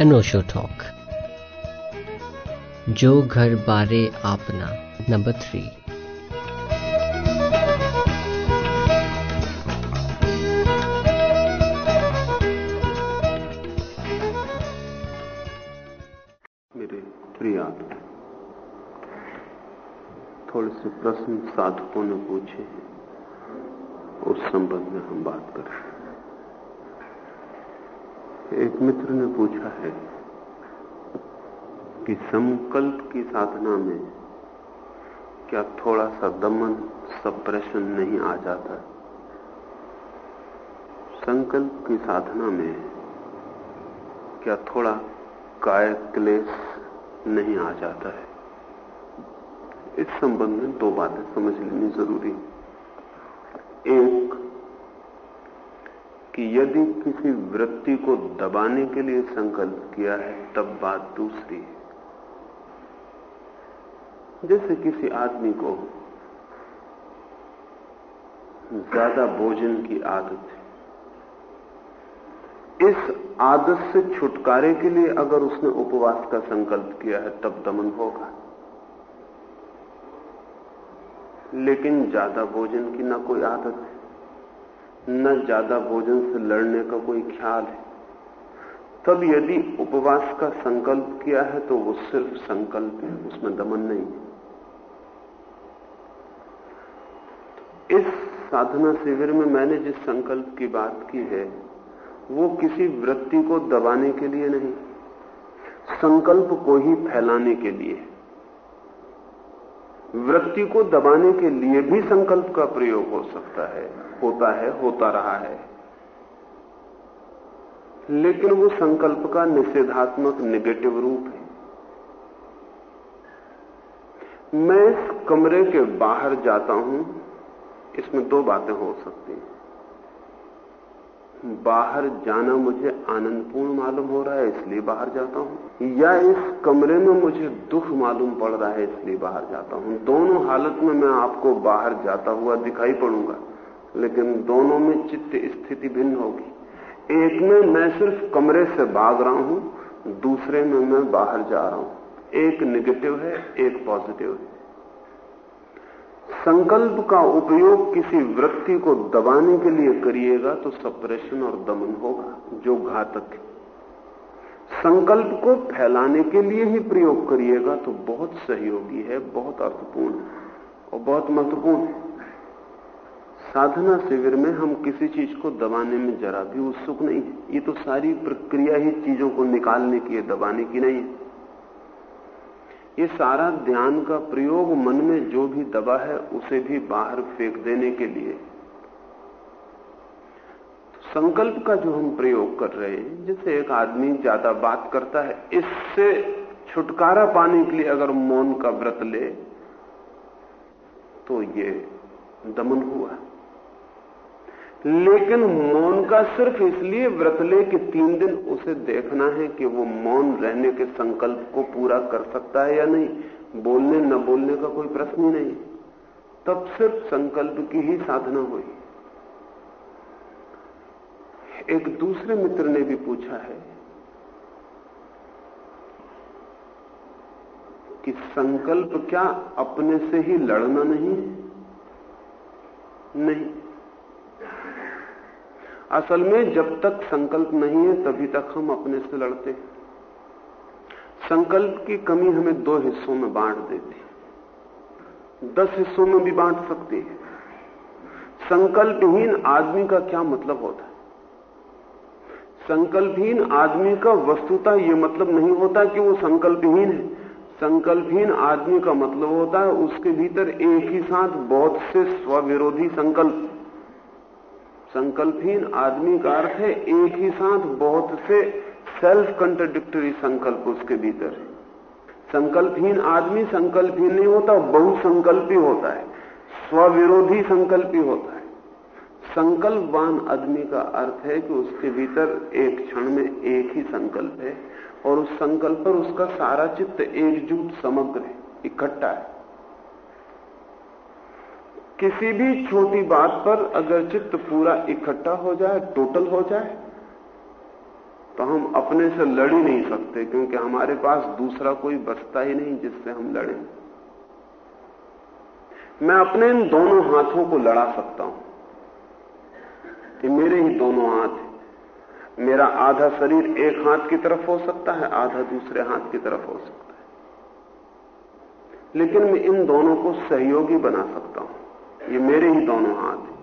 अनोशो talk. जो घर बारे आपना, नंबर थ्री। मेरे प्रिय, थोड़े से प्रश्न साधकों ने पूछे उस संबंध में हम बात करें। एक मित्र ने पूछा है कि संकल्प की साधना में क्या थोड़ा सा दमन सप्रेशन नहीं आ जाता? संकल्प की साधना में क्या थोड़ा काय क्लेश नहीं आ जाता है? इस संबंध में दो बातें समझ लेनी ज़रूरी एक कि यदि किसी वृत्ति को दबाने के लिए संकल्प किया है, तब बात दूसरी है। जैसे किसी आदमी को ज़्यादा भोजन की आदत है, इस आदत से छुटकारे के लिए अगर उसने उपवास का संकल्प किया है, तब दमन होगा। लेकिन ज़्यादा भोजन की ना कोई आदत है। न ज़्यादा भोजन से लड़ने का कोई ख्याल है। तब यदि उपवास का संकल्प किया है तो वो सिर्फ़ संकल्प है, उसमें दमन नहीं है। इस साधना शिविर में मैंने जिस संकल्प की बात की है, वो किसी वृत्ति को दबाने के लिए नहीं, संकल्प को ही फैलाने के लिए वृत्ति को दबाने के लिए भी संकल्प का प्रयोग हो सकता है। होता है, होता रहा है। लेकिन वो संकल्प का निषेधात्मक निगेटिव रूप है। मैं इस कमरे के बाहर जाता हूँ, इसमें दो बातें हो सकती हैं। बाहर जाना मुझे आनंदपूर्ण मालूम हो रहा है, इसलिए बाहर जाता हूँ। या इस कमरे में मुझे दुख मालूम पड़ रहा है, इसलिए बाहर जाता हूँ। दोनों हालत में मैं आपको बाहर जाता हुआ दिखाई पड़ूँगा, लेकिन दोनों में चित्त स्थिति भिन्न होगी। एक में मैं सिर्फ़ कमरे से भाग रहा हूँ, दूसरे में मैं बाहर जा रहा हूँ। एक निगेटिव है, एक पॉजिटिव है। संकल्प का उपयोग किसी वृत्ति को दबाने के लिए करिएगा तो सप्रेशन और दमन होगा, जो घातक है। संकल्प को फैलाने के लिए ही प्रयोग करिएगा तो बहुत सहयोगी है, बहुत अर्थपूर्ण और बहुत महत्वपूर्ण है। साधना शिविर में हम किसी चीज़ को दबाने में जरा भी उत्सुक नहीं है। ये तो सारी प्रक्रिया ही चीज़ों को निकालने की है, दबाने की नहीं है। ये सारा ध्यान का प्रयोग मन में जो भी दबा है, उसे भी बाहर फेंक देने के लिए। संकल्प का जो हम प्रयोग कर रहे हैं जैसे एक आदमी ज़्यादा बात करता है, इससे छुटकारा पाने के लिए अगर मौन का व्रत ले तो ये दमन हुआ। लेकिन मौन का सिर्फ़ इसलिए व्रत ले कि तीन दिन उसे देखना है कि वो मौन रहने के संकल्प को पूरा कर सकता है या नहीं। बोलने, न बोलने का कोई प्रश्न ही नहीं। तब सिर्फ़ संकल्प की ही साधना हुई। एक दूसरे मित्र ने भी पूछा है कि संकल्प क्या अपने से ही लड़ना नहीं है? नहीं। असल में जब तक संकल्प नहीं है, तभी तक हम अपने से लड़ते हैं। संकल्प की कमी हमें दो हिस्सों में बांट देती है। दस हिस्सों में भी बांट सकती है। संकल्पहीन आदमी का क्या मतलब होता है? संकल्पहीन आदमी का वस्तुता यह मतलब नहीं होता कि वो संकल्पहीन है। संकल्पहीन आदमी का मतलब होता है उसके भीतर एक ही साथ बहुत से स्वविरोधी संकल्प। संकल्पहीन आदमी का अर्थ है, एक ही साथ बहुत से सेल्फ कंट्रडिक्टरी संकल्प उसके भीतर है। संकल्पहीन आदमी संकल्पहीन नहीं होता, बहुसंकल्पी होता है। स्वविरोधी संकल्पी होता है। संकल्पवान आदमी का अर्थ है कि उसके भीतर एक क्षण में एक ही संकल्प है, और उस संकल्प पर उसका सारा चित्त एकजुट समग्र है, इकट्ठा है। किसी भी छोटी बात पर अगर चित्त पूरा इकट्ठा हो जाए टोटल हो जाए तो हम अपने से लड़ ही नहीं सकते, क्योंकि हमारे पास दूसरा कोई बचता ही नहीं जिससे हम लड़ें। मैं अपने इन दोनों हाथों को लड़ा सकता हूँ कि मेरे ही दोनों हाथ मेरा आधा शरीर एक हाथ की तरफ़ हो सकता है, आधा दूसरे हाथ की तरफ़ हो सकता है। लेकिन मैं इन दोनों को सहयोगी बना सकता हूँ। ये मेरे ही दोनों हाथ हैं।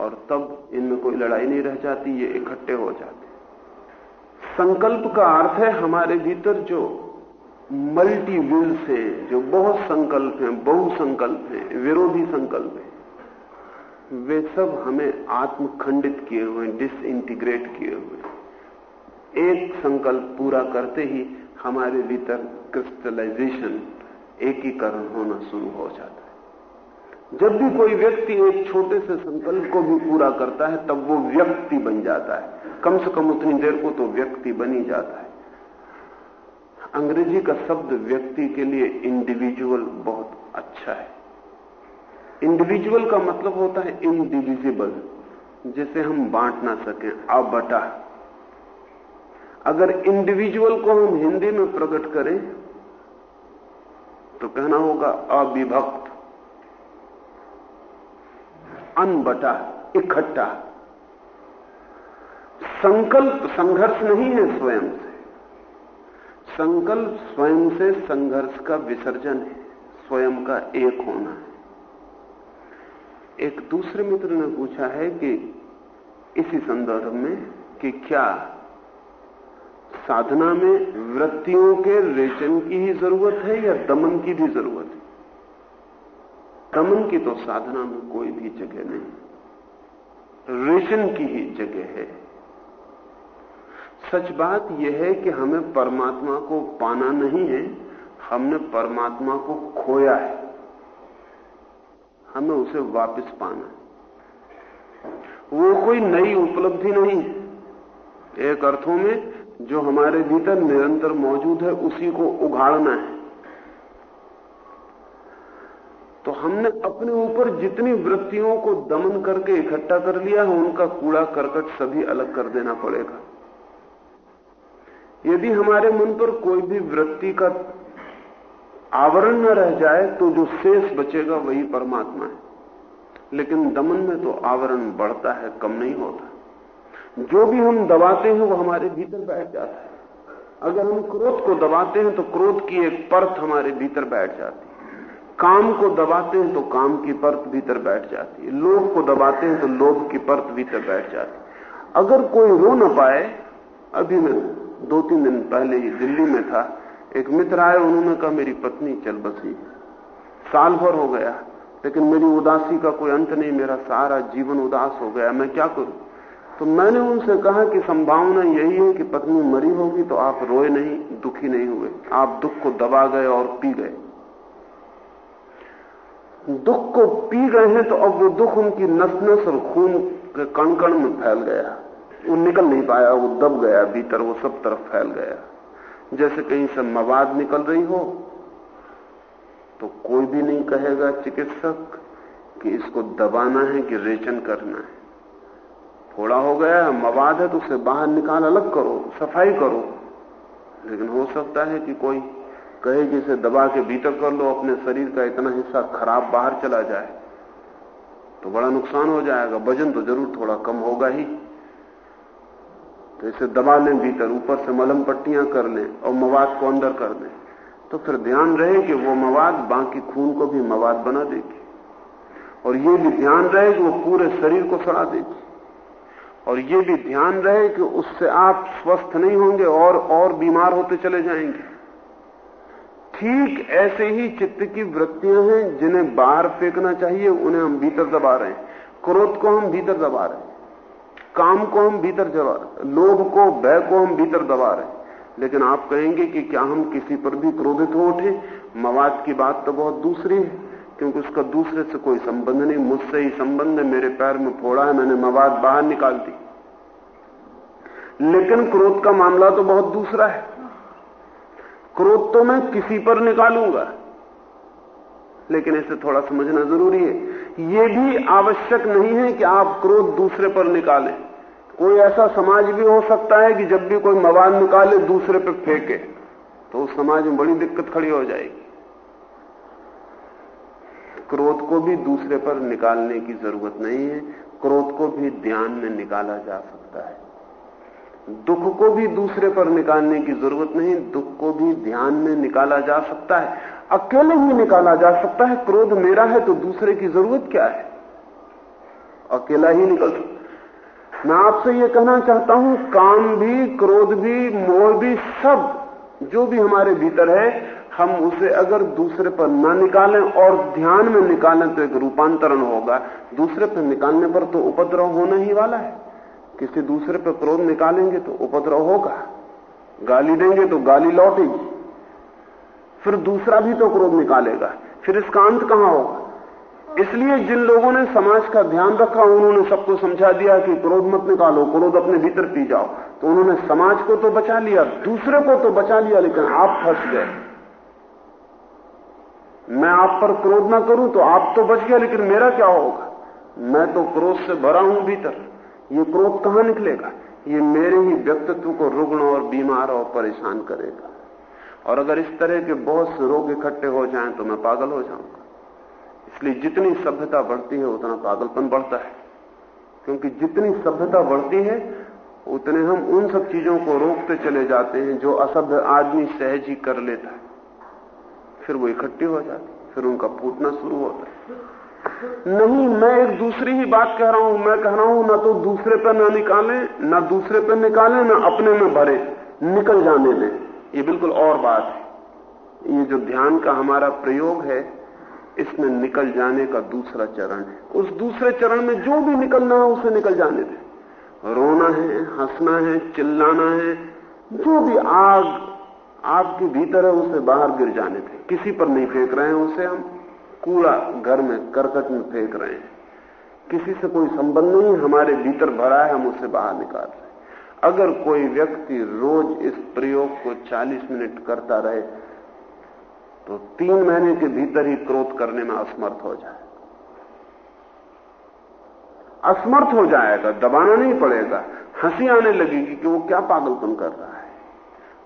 और तब इनमें कोई लड़ाई नहीं रह जाती, ये इकट्ठे हो जाते संकल्प का अर्थ है हमारे भीतर जो मल्टी विल्स हैं जो बहुत संकल्प हैं बहु संकल्प हैं, विरोधी संकल्प हैं, वे सब हमें आत्मखंडित किए हुए डिसइंटीग्रेट किए हुए एक संकल्प पूरा करते ही हमारे भीतर क्रिस्टलाइजेशन एकीकरण होना शुरू हो जाता जब भी कोई व्यक्ति एक छोटे से संकल्प को भी पूरा करता है, तब वो व्यक्ति बन जाता है। कम से कम उतनी देर को तो व्यक्ति बन ही जाता है। अंग्रेज़ी का शब्द व्यक्ति के लिए इंडिविजुअल बहुत अच्छा है। इंडिविजुअल का मतलब होता है इनडिविजिबल जिसे हम बांट ना सकें अबटा अगर इंडिविजुअल को हम हिंदी में प्रकट करें तो कहना होगा अविभक्त। अनबटा, इकट्ठा। संकल्प संघर्ष नहीं है स्वयं से। संकल्प स्वयं से संघर्ष का विसर्जन है। स्वयं का एक होना है। एक दूसरे मित्र ने पूछा है कि इसी संदर्भ में कि क्या साधना में वृत्तियों के रेचन की ही ज़रूरत है या दमन की भी ज़रूरत दमन की तो साधना में कोई भी जगह नहीं। रेचन की ही जगह है। सच बात यह है कि हमें परमात्मा को पाना नहीं है, हमने परमात्मा को खोया है। हमें उसे वापस पाना है। वो कोई नई उपलब्धि नहीं है। एक अर्थों में, जो हमारे भीतर निरंतर मौजूद है, उसी को उघाड़ना है। तो हमने अपने ऊपर जितनी वृत्तियों को दमन करके इकट्ठा कर लिया है, उनका कूड़ा करकट सभी अलग कर देना पड़ेगा। यदि हमारे मन पर कोई भी वृत्ति का आवरण न रह जाए तो जो शेष बचेगा वही परमात्मा है। लेकिन दमन में तो आवरण बढ़ता है, कम नहीं होता। जो भी हम दबाते हैं, वो हमारे भीतर बैठ जाता है। अगर हम क्रोध को दबाते हैं तो क्रोध की एक परत हमारे भीतर बैठ जाती है। काम को दबाते हैं तो काम की परत भीतर बैठ जाती है। लोभ को दबाते हैं तो लोभ की परत भीतर बैठ जाती है। अगर कोई रो न पाए, अभी मैं दो तीन दिन पहले ही दिल्ली में था, एक मित्र आए, उन्होंने कहा, मेरी पत्नी, चल बसी साल भर हो गया, लेकिन मेरी उदासी का कोई अंत नहीं, मेरा सारा जीवन उदास हो गया। मैं क्या करूँ? तो मैंने उनसे कहा कि संभावना यही है कि पत्नी मरी होगी तो आप रोए नहीं, दुखी नहीं हुए। आप दुख को दबा गए और पी गए। दुख को पी गए हैं तो अब वो दुख उनकी नस नस और खून के कण कण में फैल गया। वो निकल नहीं पाया, वो दब गया, भीतर वो सब तरफ़ फैल गया। जैसे कहीं से मवाद निकल रही हो तो कोई भी नहीं कहेगा चिकित्सक कि इसको दबाना है कि रेचन करना है। थोड़ा हो गया है मवाद है तो उसे बाहर निकाल, अलग करो, सफ़ाई करो। लेकिन हो सकता है कि कोई कहे कि इसे दबा के भीतर कर लो, अपने शरीर का इतना हिस्सा खराब बाहर चला जाए तो बड़ा नुकसान हो जाएगा। वज़न तो ज़रूर थोड़ा कम होगा ही। तो इसे दबा लें भीतर, ऊपर से मलम पट्टियाँ कर लें और मवाद को अंदर कर दें। तो फिर ध्यान रहे कि वो मवाद बाकी खून को भी मवाद बना देगी। और ये भी ध्यान रहे कि वो पूरे शरीर को सड़ा देगी। और ये भी ध्यान रहे कि उससे आप स्वस्थ नहीं होंगे और और बीमार होते चले जाएँगे। ठीक ऐसे ही चित्त की वृत्तियाँ हैं जिन्हें बाहर फेंकना चाहिए, उन्हें हम भीतर दबा रहे हैं। क्रोध को हम भीतर दबा रहे हैं। काम को हम भीतर दबा लोभ को, भय को हम भीतर दबा रहे हैं। लेकिन आप कहेंगे कि क्या हम किसी पर भी क्रोधित हो उठे? मवाद की बात तो बहुत दूसरी है, क्योंकि उसका दूसरे से कोई संबंध नहीं। मुझसे ही संबंध है, मेरे पैर में फोड़ा है, मैंने मवाद बाहर निकाल दी। लेकिन क्रोध का मामला तो बहुत दूसरा है। क्रोध तो मैं किसी पर निकालूँगा। लेकिन इसे थोड़ा समझना ज़रूरी है। यह भी आवश्यक नहीं है कि आप क्रोध दूसरे पर निकालें। कोई ऐसा समाज भी हो सकता है कि जब भी कोई मवाद निकाले, दूसरे पर फेंके तो उस समाज में बड़ी दिक्कत खड़ी हो जाएगी। क्रोध को भी दूसरे पर निकालने की ज़रूरत नहीं है। क्रोध को भी ध्यान में निकाला जा सकता है। दुख को भी दूसरे पर निकालने की ज़रूरत नहीं, दुख को भी ध्यान में निकाला जा सकता है। अकेले ही निकाला जा सकता है, क्रोध मेरा है तो दूसरे की ज़रूरत क्या है? अकेला ही निकल सकता मैं आपसे यह कहना चाहता हूँ, काम भी, क्रोध भी, मोह भी, सब जो भी हमारे भीतर है, हम उसे अगर दूसरे पर न निकालें और ध्यान में निकालें तो एक रूपांतरण होगा। दूसरे पर निकालने पर तो उपद्रव होना ही वाला है। किसी दूसरे पर क्रोध निकालेंगे तो उपद्रव होगा। गाली देंगे तो गाली लौटेगी। फिर दूसरा भी तो क्रोध निकालेगा। फिर इसका अंत कहाँ होगा? इसलिए जिन लोगों ने समाज का ध्यान रखा, उन्होंने सबको समझा दिया कि क्रोध मत निकालो, क्रोध अपने भीतर पी जाओ। तो उन्होंने समाज को तो बचा लिया, दूसरे को तो बचा लिया, लेकिन आप फंस गए। मैं आप पर क्रोध ना करूँ तो आप तो बच गया लेकिन मेरा क्या होगा? मैं तो क्रोध से भरा हूँ भीतर। ये क्रोध कहाँ निकलेगा? ये मेरे ही व्यक्तित्व को रुग्ण और बीमार और परेशान करेगा। और अगर इस तरह के बहुत से रोग इकट्ठे हो जाएँ तो मैं पागल हो जाऊँगा। इसलिए जितनी सभ्यता बढ़ती है, उतना पागलपन बढ़ता है। क्योंकि जितनी सभ्यता बढ़ती है, उतने हम उन सब चीज़ों को रोकते चले जाते हैं, जो असभ्य आदमी सहज ही कर लेता है। फिर वो इकट्ठी हो जाती फिर उनका फूटना शुरू होता है। नहीं, मैं एक दूसरी ही बात कह रहा हूँ। मैं कह रहा हूँ, ना तो दूसरे पर ना निकालें, ना दूसरे पर निकालें, ना अपने में भरे, निकल जाने दें। ये बिल्कुल और बात है। ये जो ध्यान का हमारा प्रयोग है, इसमें निकल जाने का दूसरा चरण है। उस दूसरे चरण में जो भी निकलना है, उसे निकल जाने दें। रोना है, हंसना है, चिल्लाना है, जो भी आग आपके भीतर है, उसे बाहर गिर जाने दें। किसी पर नहीं फेंक रहे हैं उसे हम। कूड़ा घर में करकट में फेंक रहे हैं। किसी से कोई संबंध नहीं, हमारे भीतर भरा है, हम उसे बाहर निकाल रहे हैं। अगर कोई व्यक्ति रोज इस प्रयोग को 40 मिनट करता रहे तो तीन महीने के भीतर ही क्रोध करने में असमर्थ हो जाए। असमर्थ हो जाएगा, दबाना नहीं पड़ेगा। हँसी आने लगेगी कि वो क्या पागलपन कर रहा है।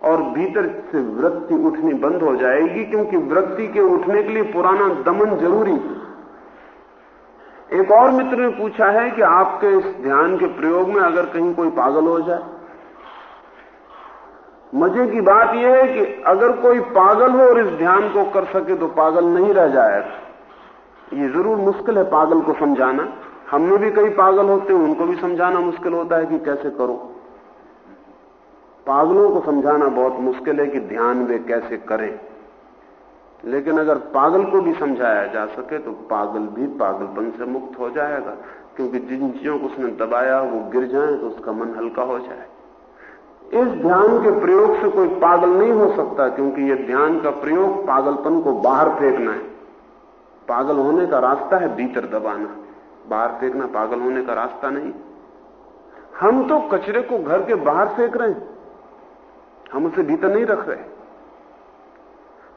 और भीतर से वृत्ति उठनी बंद हो जाएगी, क्योंकि वृत्ति के उठने के लिए पुराना दमन ज़रूरी एक और मित्र ने पूछा है कि आपके इस ध्यान के प्रयोग में अगर कहीं कोई पागल हो जाए, मज़े की बात यह है कि अगर कोई पागल हो और इस ध्यान को कर सके तो पागल नहीं रह जाएगा ये ज़रूर मुश्किल है पागल को समझाना। हमने भी कई पागल होते हैं, उनको भी समझाना मुश्किल होता है कि कैसे करो। पागलों को समझाना बहुत मुश्किल है कि ध्यान वे कैसे करें। लेकिन अगर पागल को भी समझाया जा सके तो पागल भी पागलपन से मुक्त हो जाएगा, क्योंकि जिन चीज़ों को उसने दबाया, वो गिर जाए तो उसका मन हल्का हो जाए। इस ध्यान के प्रयोग से कोई पागल नहीं हो सकता, क्योंकि यह ध्यान का प्रयोग पागलपन को बाहर फेंकना है। पागल होने का रास्ता है भीतर दबाना। बाहर फेंकना पागल होने का रास्ता नहीं। हम तो कचरे को घर के बाहर फेंक रहे हैं। हम उसे भीतर नहीं रख रहे।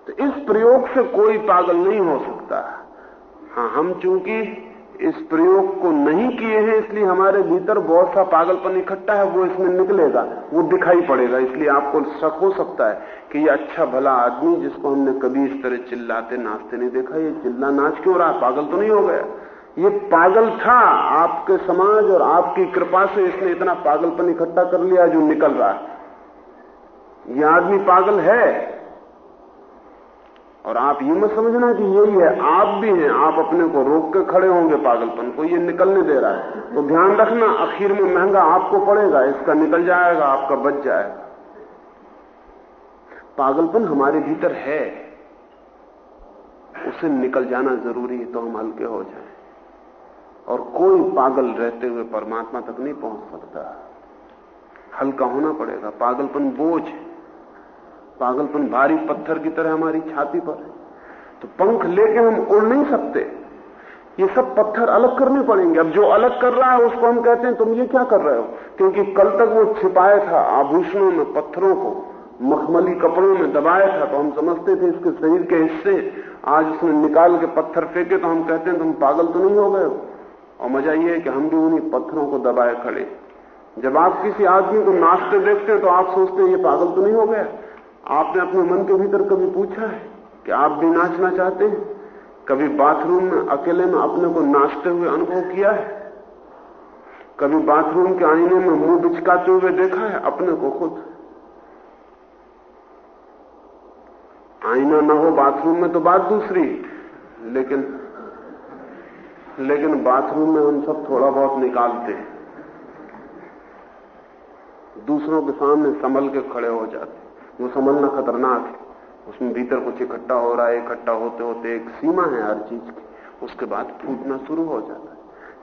तो इस प्रयोग से कोई पागल नहीं हो सकता। हाँ हम चूँकि इस प्रयोग को नहीं किए हैं, इसलिए हमारे भीतर बहुत सा पागलपन इकट्ठा है, वो इसमें निकलेगा, वो दिखाई पड़ेगा। इसलिए आपको शक हो सकता है कि ये अच्छा भला आदमी जिसको हमने कभी इस तरह चिल्लाते नाचते नहीं देखा, ये चिल्ला नाच क्यों रहा? पागल तो नहीं हो गया। ये पागल था आपके समाज और आपकी कृपा से इसने इतना पागलपन इकट्ठा कर लिया जो निकल रहा है। ये आदमी पागल है। और आप ये मत समझना कि यही है, आप भी हैं, आप अपने को रोक के खड़े होंगे पागलपन को, ये निकलने दे रहा है। तो ध्यान रखना आखिर में महँगा आपको पड़ेगा, इसका निकल जाएगा, आपका बच जाएगा। पागलपन हमारे भीतर है। उसे निकल जाना ज़रूरी है तो हम हल्के हो जाएँ। और कोई पागल रहते हुए परमात्मा तक नहीं पहुँच सकता। हल्का होना पड़ेगा, पागलपन बोझ है। पागलपन भारी पत्थर की तरह हमारी छाती पर तो पंख लेके हम उड़ नहीं सकते। ये सब पत्थर अलग करने पड़ेंगे। अब जो अलग कर रहा है, उसको हम कहते हैं, तुम ये क्या कर रहे हो? क्योंकि कल तक वो छिपाया था आभूषणों में, पत्थरों को, मखमली कपड़ों में दबाया था। तो हम समझते थे इसके शरीर के हिस्से, आज उसने निकाल के पत्थर फेंके तो हम कहते हैं, तुम पागल तो नहीं हो गए हो? और मज़ा ये है कि हम भी उन्हीं पत्थरों को दबाए खड़े। जब आप किसी आदमी को नाचते देखते हैं तो आप सोचते हैं, ये पागल तो नहीं हो गया। आपने अपने मन के भीतर कभी पूछा है कि आप भी नाचना चाहते हैं? कभी बाथरूम में अकेले में अपने को नाचते हुए अनुभव किया है? कभी बाथरूम के आईने में मुँह बिचकाते हुए देखा है अपने को खुद? आईना ना हो बाथरूम में तो बात दूसरी, लेकिन लेकिन बाथरूम में हम सब थोड़ा बहुत निकालते हैं। दूसरों के सामने संभल के खड़े हो जाते वो संभलना खतरनाक है। उसमें भीतर कुछ इकट्ठा हो रहा है, इकट्ठा होते होते एक सीमा है हर चीज़ की। उसके बाद फूटना शुरू हो जाता है।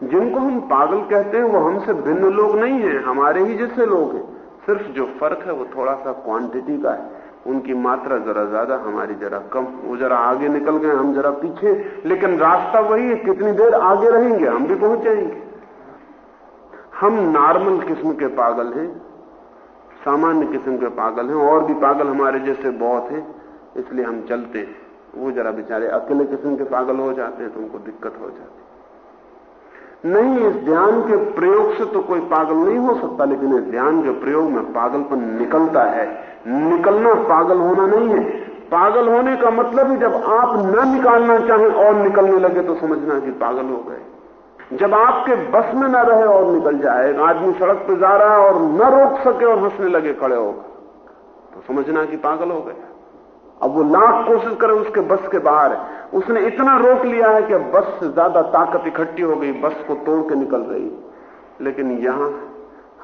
जिनको हम पागल कहते हैं, वो हमसे भिन्न लोग नहीं है, हमारे ही जैसे लोग हैं। सिर्फ़ जो फ़र्क है, वो थोड़ा सा क्वांटिटी का है। उनकी मात्रा जरा ज़्यादा, हमारी जरा कम। वो जरा आगे निकल गए, हम जरा पीछे। लेकिन रास्ता वही है, कितनी देर आगे रहेंगे, हम भी पहुँच जाएँगे। हम नॉर्मल किस्म के पागल हैं। सामान्य किस्म के पागल हैं, और भी पागल हमारे जैसे बहुत हैं, इसलिए हम चलते हैं। वो जरा बेचारे अकेले किस्म के पागल हो जाते हैं तो उनको दिक्कत हो जाती नहीं, इस ध्यान के प्रयोग से तो कोई पागल नहीं हो सकता, लेकिन इस ध्यान के प्रयोग में पागलपन निकलता है। निकलना पागल होना नहीं है। पागल होने का मतलब ही जब आप न निकालना चाहें और निकलने लगे तो समझना कि पागल हो गए। जब आपके बस में न रहे और निकल जाए आदमी सड़क पर जा रहा है और न रोक सके और हंसने लगे, खड़े होकर तो समझना कि पागल हो गया। अब वो लाख कोशिश करे उसके बस के बाहर है। उसने इतना रोक लिया है कि बस से ज़्यादा ताकत इकट्ठी हो गई, बस को तोड़ के निकल रही। लेकिन यहाँ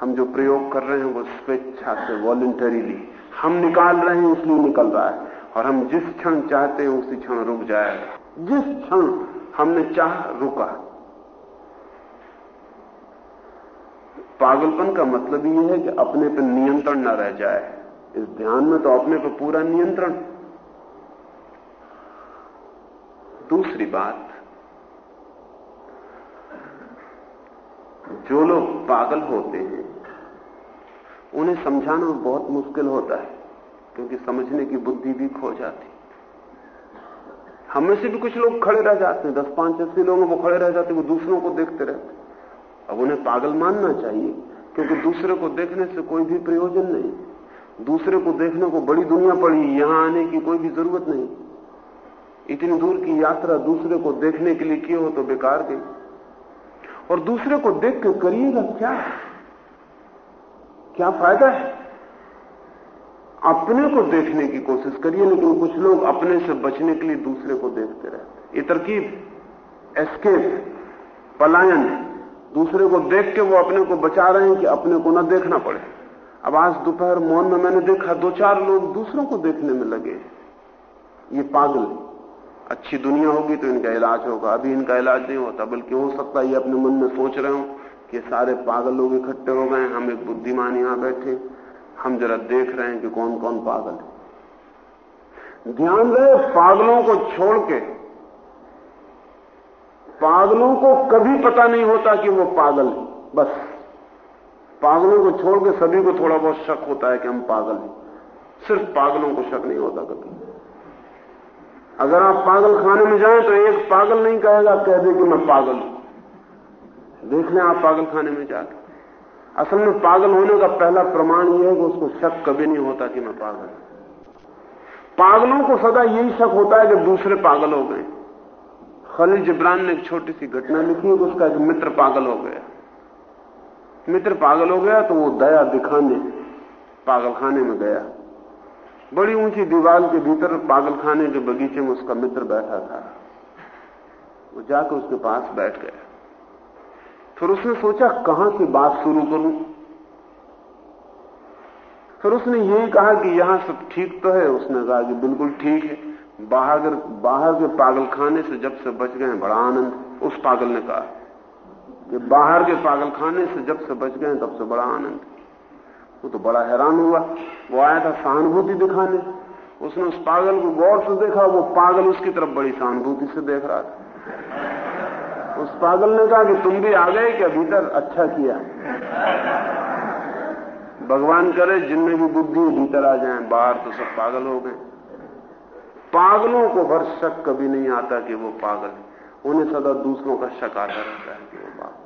हम जो प्रयोग कर रहे हैं, वो स्वेच्छा से वॉलेंटरीली हम निकाल रहे हैं इसलिए निकल रहा है। और हम जिस क्षण चाहते हैं, उसी क्षण रुक जाएगा। जिस क्षण हमने चाह, रुका। पागलपन का मतलब यह है कि अपने पर नियंत्रण न रह जाए। इस ध्यान में तो अपने पर पूरा नियंत्रण। दूसरी बात, जो लोग पागल होते हैं, उन्हें समझाना बहुत मुश्किल होता है, क्योंकि समझने की बुद्धि भी खो जाती। हमें से भी कुछ लोग खड़े रह जाते हैं, दस, पाँच, अस्सी लोगों को खड़े रह जाते हैं, वो दूसरों को देखते रहते अब उन्हें पागल मानना चाहिए, क्योंकि दूसरे को देखने से कोई भी प्रयोजन नहीं। दूसरे को देखने को बड़ी दुनिया पड़ी, यहाँ आने की कोई भी ज़रूरत नहीं। इतनी दूर की यात्रा दूसरे को देखने के लिए की हो तो बेकार गई और दूसरे को देख के करिएगा क्या? क्या फ़ायदा है? अपने को देखने की कोशिश करिए, लेकिन कुछ लोग अपने से बचने के लिए दूसरे को देखते रहते ये तरकीब एस्केप पलायन। दूसरे को देख के वो अपने को बचा रहे हैं कि अपने को न देखना पड़े। अब आज दोपहर मौन में मैंने देखा, दो चार लोग दूसरों को देखने में लगे। ये पागल अच्छी दुनिया होगी तो इनका इलाज होगा। अभी इनका इलाज नहीं होता, बल्कि हो सकता है ये अपने मन में सोच रहे हो कि सारे पागल लोग इकट्ठे हो गए, हम एक बुद्धिमान यहाँ बैठे। हम जरा देख रहे हैं कि कौन कौन पागल है। ध्यान रहे, पागलों को छोड़ के पागलों को कभी पता नहीं होता कि वो पागल है। बस। पागलों को छोड़ के सभी को थोड़ा बहुत शक होता है कि हम पागल हैं। सिर्फ़ पागलों को शक नहीं होता कभी। अगर आप पागल खाने में जाएँ तो एक पागल नहीं कहेगा, कह दे कि मैं पागल हूँ। देख लें आप पागल खाने में जाकर असल में पागल होने का पहला प्रमाण यह है कि उसको शक कभी नहीं होता कि मैं पागल पागलों को सदा यही शक होता है कि दूसरे पागल हो गए। खलील जिब्रान ने एक छोटी सी घटना लिखी है उसका एक मित्र पागल हो गया। मित्र पागल हो गया तो वो दया दिखाने, पागल खाने में गया। बड़ी ऊँची दीवार के भीतर पागल खाने के बगीचे में उसका मित्र बैठा था। वो जाकर उसके पास बैठ गया। फिर उसने सोचा, कहाँ से बात शुरू करूँ? फिर उसने यही कहा कि यहाँ सब ठीक तो है, उसने कहा कि बिल्कुल ठीक है। बाहर बाहर के पागल खाने से जब से बच गए बड़ा आनंद। उस पागल ने कहा, कि बाहर के पागल खाने से जब से बच गए तब से बड़ा आनंद। वो तो बड़ा हैरान हुआ। वो आया था सहानुभूति दिखाने। उसने उस पागल को गौर से देखा। वो पागल उसकी तरफ़ बड़ी सहानुभूति से देख रहा था। उस पागल ने कहा कि तुम भी आ गए क्या? भीतर अच्छा किया। भगवान करे, जिनमें भी बुद्धि भीतर आ जाए। बाहर तो सब पागल हो गए। पागलों को भर शक कभी नहीं आता कि वो पागल है। उन्हें सदा दूसरों का शक आता रहता है कि वो पागल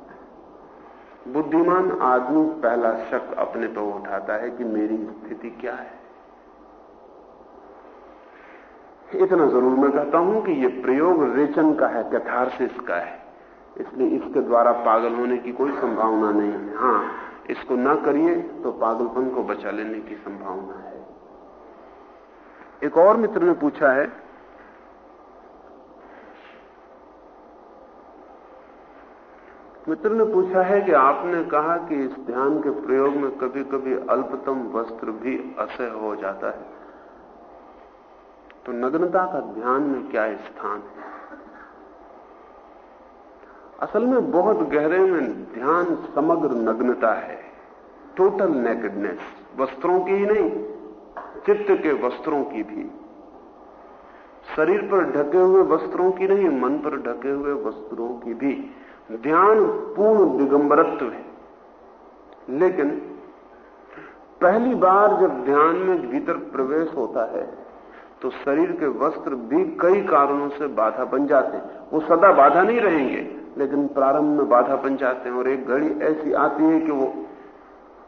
बुद्धिमान आदमी पहला शक अपने पर उठाता है कि मेरी स्थिति क्या है। इतना ज़रूर मैं कहता हूँ कि यह प्रयोग रेचन का है, कैथारसिस का है। इसलिए इसके द्वारा पागल होने की कोई संभावना नहीं है। हाँ, इसको ना करिए तो पागलपन को बचा लेने की संभावना है। एक और मित्र ने पूछा है, मित्र ने पूछा है कि आपने कहा कि इस ध्यान के प्रयोग में कभी कभी अल्पतम वस्त्र भी असह हो जाता है। तो नग्नता का ध्यान में क्या स्थान है? असल में बहुत गहरे में ध्यान समग्र नग्नता है टोटल नेकेडनेस वस्त्रों की ही नहीं। चित्त के वस्त्रों की भी। शरीर पर ढके हुए वस्त्रों की नहीं, मन पर ढके हुए वस्त्रों की भी। ध्यान पूर्ण दिगंबरत्व है। लेकिन पहली बार जब ध्यान में भीतर प्रवेश होता है तो शरीर के वस्त्र भी कई कारणों से बाधा बन जाते हैं। वो सदा बाधा नहीं रहेंगे, लेकिन प्रारंभ में बाधा बन जाते हैं और एक घड़ी ऐसी आती है कि वो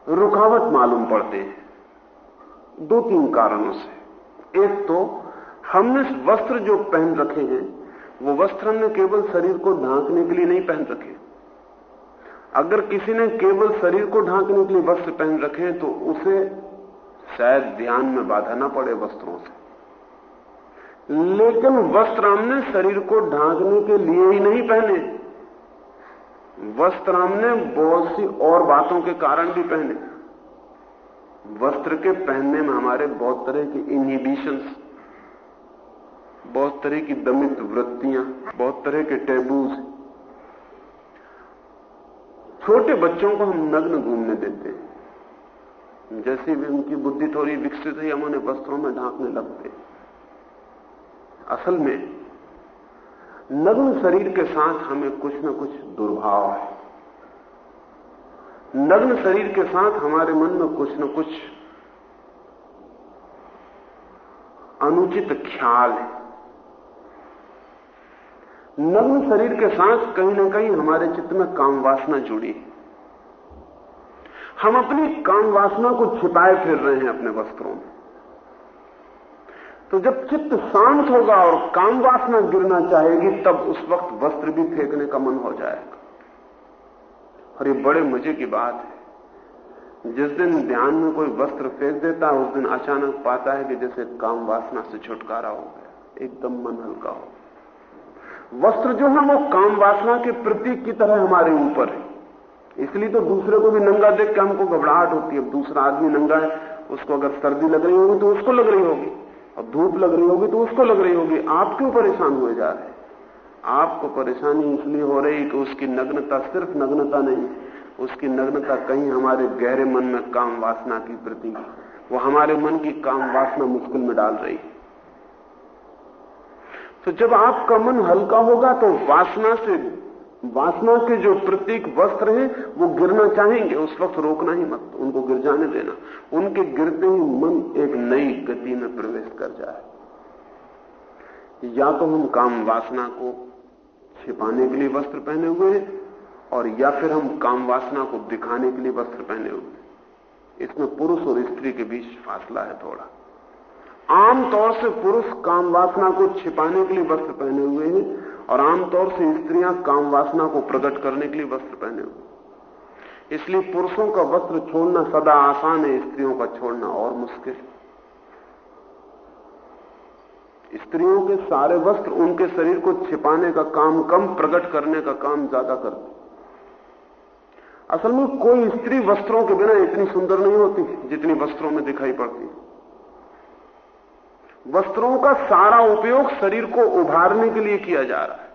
रुकावट मालूम पड़ते हैं। दो तीन कारणों से। एक तो हमने वस्त्र जो पहन रखे हैं, वो वस्त्र हमने केवल शरीर को ढांकने के लिए नहीं पहन रखे। अगर किसी ने केवल शरीर को ढांकने के लिए वस्त्र पहन रखे तो उसे शायद ध्यान में बाधा ना पड़े वस्त्रों से। लेकिन वस्त्र हमने शरीर को ढांकने के लिए ही नहीं पहने। वस्त्र हमने बहुत सी और बातों के कारण भी पहने। वस्त्र के पहनने में हमारे बहुत तरह के इनहिबिशंस बहुत तरह की दमित वृत्तियाँ, बहुत तरह के टेबूज छोटे बच्चों को हम नग्न घूमने देते हैं। जैसे भी उनकी बुद्धि थोड़ी विकसित हुई, हम उन्हें वस्त्रों में ढांकने लगते असल में, नग्न शरीर के साथ हमें कुछ न कुछ दुर्भाव है। नग्न शरीर के साथ हमारे मन में कुछ न कुछ अनुचित ख्याल है। नग्न शरीर के साथ कहीं ना कहीं हमारे चित्त में काम वासना जुड़ी है। हम अपनी काम वासना को छिपाए फिर रहे हैं अपने वस्त्रों में। तो जब चित्त शांत होगा और काम वासना गिरना चाहेगी, तब उस वक्त वस्त्र भी फेंकने का मन हो जाएगा। और ये बड़े मज़े की बात है। जिस दिन ध्यान में कोई वस्त्र फेंक देता है उस दिन अचानक पाता है कि जैसे काम वासना से छुटकारा हो गया, एकदम मन हल्का हो वस्त्र जो है, वो काम वासना के प्रतीक की तरह हमारे ऊपर है। इसलिए तो दूसरे को भी नंगा देख के हमको घबराहट होती है। दूसरा आदमी नंगा है, उसको अगर सर्दी लग रही होगी तो उसको लग रही होगी और धूप लग रही होगी तो उसको लग रही होगी। आप क्यों परेशान हुए जा रहे आपको परेशानी इसलिए हो रही कि उसकी नग्नता सिर्फ़ नग्नता नहीं, उसकी नग्नता कहीं हमारे गहरे मन में काम वासना की प्रतीक वो हमारे मन की काम वासना मुश्किल में डाल रही तो जब आपका मन हल्का होगा तो वासना से, वासना के जो प्रतीक वस्त्र हैं, वो गिरना चाहेंगे। उस वक्त रोकना ही मत, उनको गिर जाने देना। उनके गिरते ही मन एक नई गति में प्रवेश कर जाए। या तो हम काम वासना को छिपाने के लिए वस्त्र पहने हुए हैं और या फिर हम काम वासना को दिखाने के लिए वस्त्र पहने हुए हैं। इसमें पुरुष और स्त्री के बीच फासला है थोड़ा। आमतौर से पुरुष काम वासना को छिपाने के लिए वस्त्र पहने हुए हैं और आमतौर से स्त्रियाँ काम वासना को प्रकट करने के लिए वस्त्र पहने हुए इसलिए पुरुषों का वस्त्र छोड़ना सदा आसान है, स्त्रियों का छोड़ना और मुश्किल। स्त्रियों के सारे वस्त्र उनके शरीर को छिपाने का काम, कम प्रकट करने का काम ज़्यादा करते असल में कोई स्त्री वस्त्रों के बिना इतनी सुंदर नहीं होती, जितनी वस्त्रों में दिखाई पड़ती वस्त्रों का सारा उपयोग शरीर को उभारने के लिए किया जा रहा है।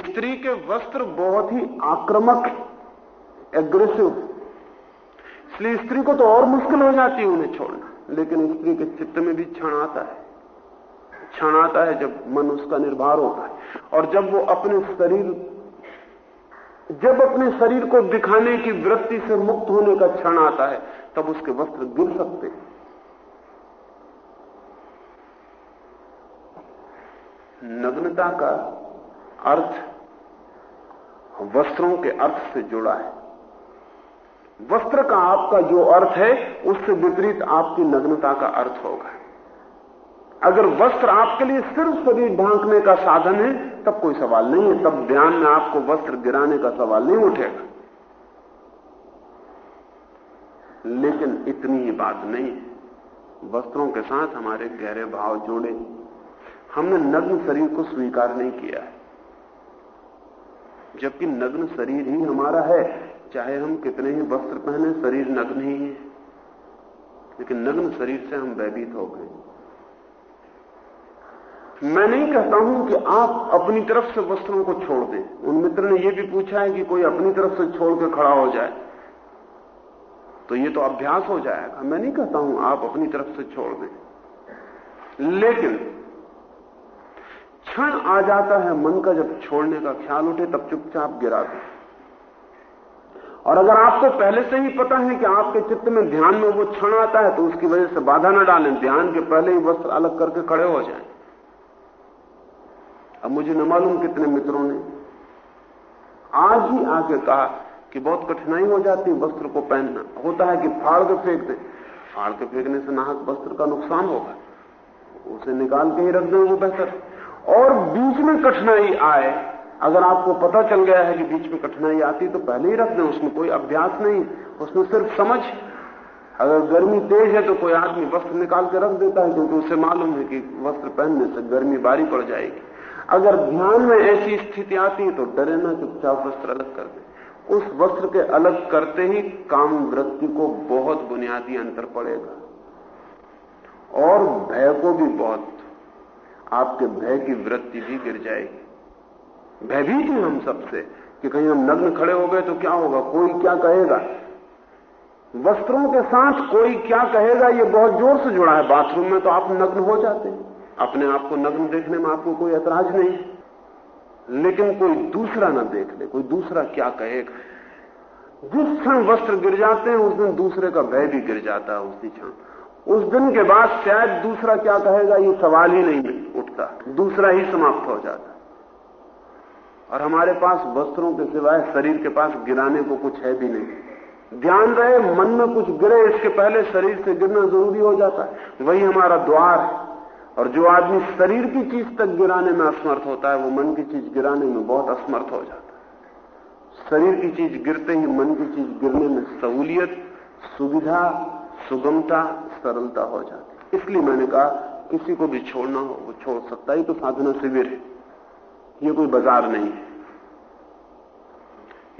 स्त्री के वस्त्र बहुत ही आक्रामक एग्रेसिव इसलिए स्त्री को तो और मुश्किल हो जाती है उन्हें छोड़ना, लेकिन स्त्री के चित्त में भी क्षण आता है। क्षण आता है जब मन उसका निर्भर होता है। और जब वो अपने शरीर, जब अपने शरीर को दिखाने की वृत्ति से मुक्त होने का क्षण आता है, तब उसके वस्त्र गिर सकते हैं। नग्नता का अर्थ वस्त्रों के अर्थ से जुड़ा है। वस्त्र का आपका जो अर्थ है, उससे विपरीत आपकी नग्नता का अर्थ होगा। अगर वस्त्र आपके लिए सिर्फ़ शरीर ढांकने का साधन है, तब कोई सवाल नहीं है, तब ध्यान में आपको वस्त्र गिराने का सवाल नहीं उठेगा। लेकिन इतनी ही बात नहीं है वस्त्रों के साथ हमारे गहरे भाव जोड़े। हमने नग्न शरीर को स्वीकार नहीं किया है। जबकि नग्न शरीर ही हमारा है, चाहे हम कितने ही वस्त्र पहने, शरीर नग्न ही है। लेकिन नग्न शरीर से हम भयभीत हो गए। मैं नहीं कहता हूँ कि आप अपनी तरफ़ से वस्त्रों को छोड़ दें। उन मित्र ने यह भी पूछा है कि कोई अपनी तरफ़ से छोड़ के खड़ा हो जाए। तो ये तो अभ्यास हो जाएगा। मैं नहीं कहता हूँ आप अपनी तरफ़ से छोड़ दें। लेकिन क्षण आ जाता है मन का जब छोड़ने का ख्याल उठे, तब चुपचाप गिरा दे। और अगर आपको पहले से ही पता है कि आपके चित्त में ध्यान में वो क्षण आता है तो उसकी वजह से बाधा न डालें। ध्यान के पहले ही वस्त्र अलग करके खड़े हो जाएँ। अब मुझे न मालूम कितने मित्रों ने आज ही आके कहा कि बहुत कठिनाई हो जाती है वस्त्र को पहनना। होता है कि फाड़ के फेंक दे। फाड़ के फेंकने से नाहक वस्त्र का नुकसान होगा। उसे निकाल के ही रख दें वो बेहतर। और बीच में कठिनाई आए, अगर आपको पता चल गया है कि बीच में कठिनाई आती तो पहले ही रख दें। उसमें कोई अभ्यास नहीं। उसमें सिर्फ़ समझ। अगर गर्मी तेज है तो कोई आदमी वस्त्र निकाल के रख देता है, क्योंकि उसे मालूम है कि वस्त्र पहनने से गर्मी बारी पड़ जाएगी। अगर ध्यान में ऐसी स्थिति आती है तो डरे ना चुपचाप वस्त्र अलग कर दे। उस वस्त्र के अलग करते ही काम वृत्ति को बहुत बुनियादी अंतर पड़ेगा। और भय को भी बहुत। आपके भय की वृत्ति भी गिर जाएगी। भयभीत हैं हम सबसे कि कहीं हम नग्न खड़े हो गए तो क्या होगा? कोई क्या कहेगा? वस्त्रों के साथ कोई क्या कहेगा? ये बहुत ज़ोर से जुड़ा है। बाथरूम में तो आप नग्न हो जाते हैं। अपने आप को नग्न देखने में आपको कोई ऐतराज नहीं। लेकिन कोई दूसरा ना देख ले, कोई दूसरा क्या कहेगा जिस क्षण वस्त्र गिर जाते हैं, उस दिन दूसरे का भय भी गिर जाता है उसी क्षण। उस दिन के बाद शायद दूसरा क्या कहेगा, ये सवाल ही नहीं उठता। दूसरा ही समाप्त हो जाता और हमारे पास वस्त्रों के सिवाय शरीर के पास गिराने को कुछ है भी नहीं। ध्यान रहे, मन में कुछ गिरे, इसके पहले शरीर से गिरना ज़रूरी हो जाता है। वही हमारा द्वार है। और जो आदमी शरीर की चीज़ तक गिराने में असमर्थ होता है, वो मन की चीज़ गिराने में बहुत असमर्थ हो जाता है। शरीर की चीज़ गिरते ही मन की चीज़ गिरने में सहूलियत, सुविधा, सुगमता, सरलता हो जाती है। इसलिए मैंने कहा, किसी को भी छोड़ना हो, वो छोड़ सकता ही तो साधना शिविर है। ये कोई बाज़ार नहीं है।